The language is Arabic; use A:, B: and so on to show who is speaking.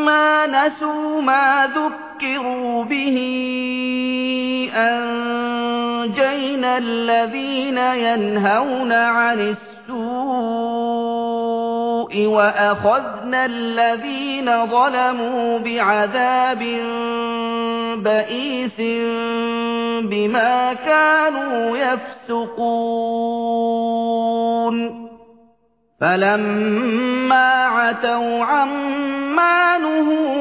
A: فَلَمَّا نَسُوا مَا ذُكِّرُوا بِهِ أَنجَيْنَا الَّذِينَ يَنْهَوْنَ عَنِ السُّوءِ وَأَخَذْنَا الَّذِينَ ظَلَمُوا بِعَذَابٍ بَئِيسٍ بِمَا كَانُوا يَفْسُقُونَ فَلَمَّا عَتَوْا عَمَّا